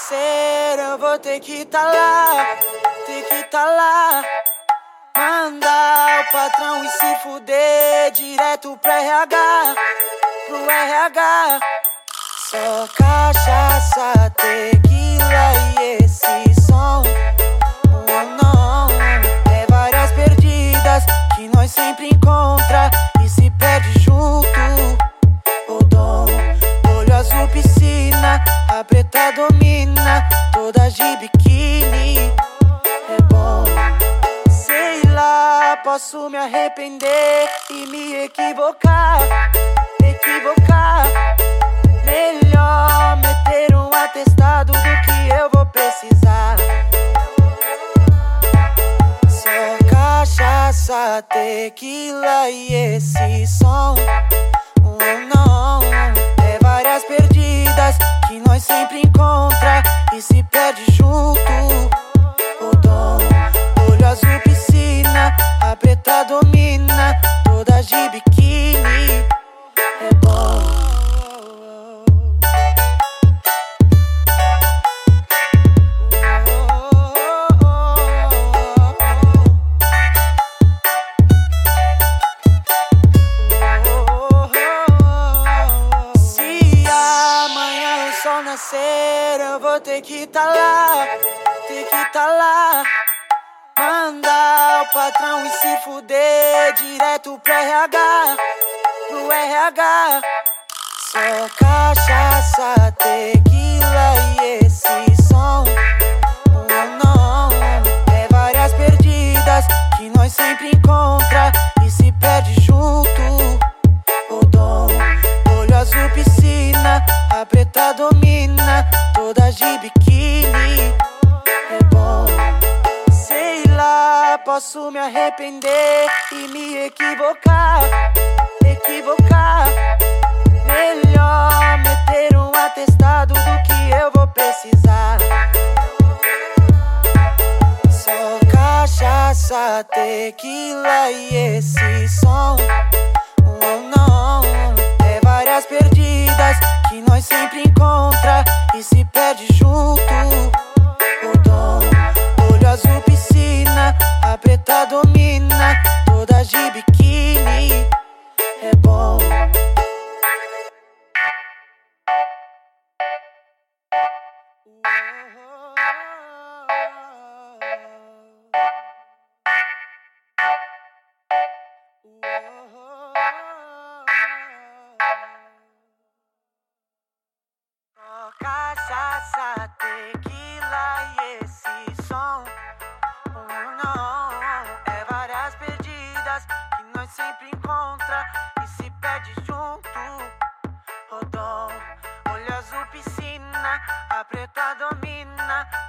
nascer, eu vou ter que tá lá, ter que tá lá. Mandar o patrão e se fuder direto pro RH, pro RH. Só cachaça, tequila e biquíni. É bom, sei lá, posso me arrepender e me equivocar, equivocar. Melhor meter um atestado do que eu vou precisar. Só cachaça, tequila e esse som. O sol nascer, eu vou ter que tá lá, ter que tá lá. Mandar o patrão e se fuder direto pro RH, pro RH. Só cachaça, tequila e esse som. Oh não, é várias perdidas que nós sempre encontra e se perde junto. O dom, olho azul piscina, a preta domina, toda de biquíni. É bom, sei lá, posso me arrepender e me equivocar, equivocar. Melhor meter um atestado do que eu vou precisar. Só cachaça, tequila e esse som. Oh não, é várias perdidas que nós sempre encontra e se Só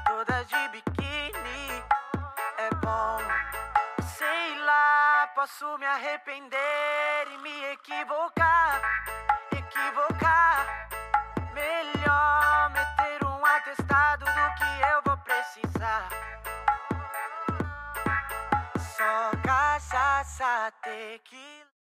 toda de biquíni. É bom, sei lá, posso me arrepender e me equivocar, equivocar. Melhor meter um atestado do que eu vou precisar. Só cachaça, tequila.